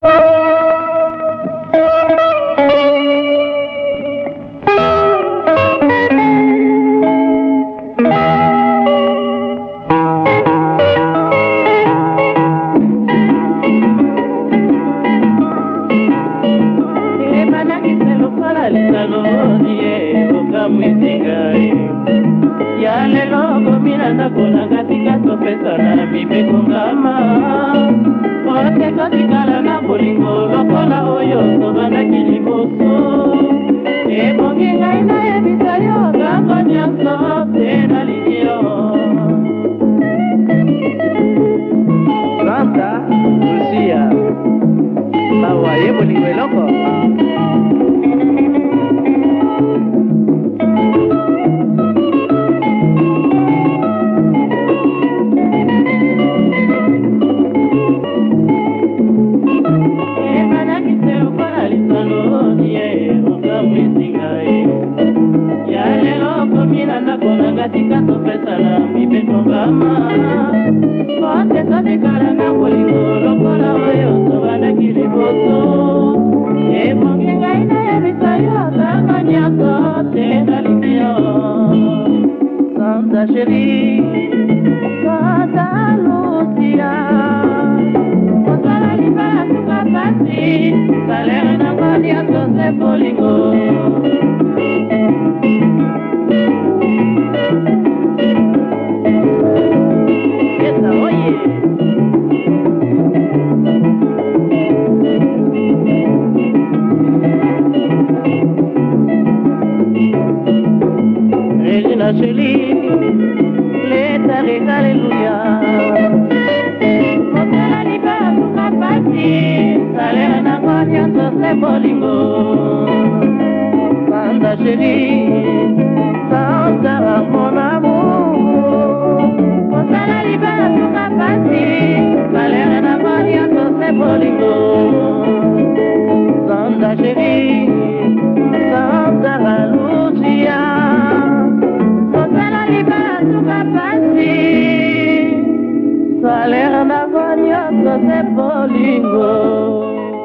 Epa la que se lo falta lo dije, tu camisita. Ya le rompi la narco la gatica, tu pesar me pegó la mano. Oh, bolingo lokola oyo tozalaki liboso ebongi ngai nayebisa yo ngambo nyonso mpe nalingi yo santa lusia mawa ye bolingo eloko koninga ye ya lelo komina nakonanga tika topesana mipetongama pote tobikala na bolingo lokola oyo tobandaki liboso ebongi ngai nayebisa yo kaka nyonso te nalingi yo santa sheri santa lucia osala libala tuka pasi salere nango nyonso se bolingo Jésus notre lit, l'état est alléluia. osalali babu mapasi salela nango nyonso se bolingo sanza sheri sanza bango na bu osalali babu mapasi casa se bolingo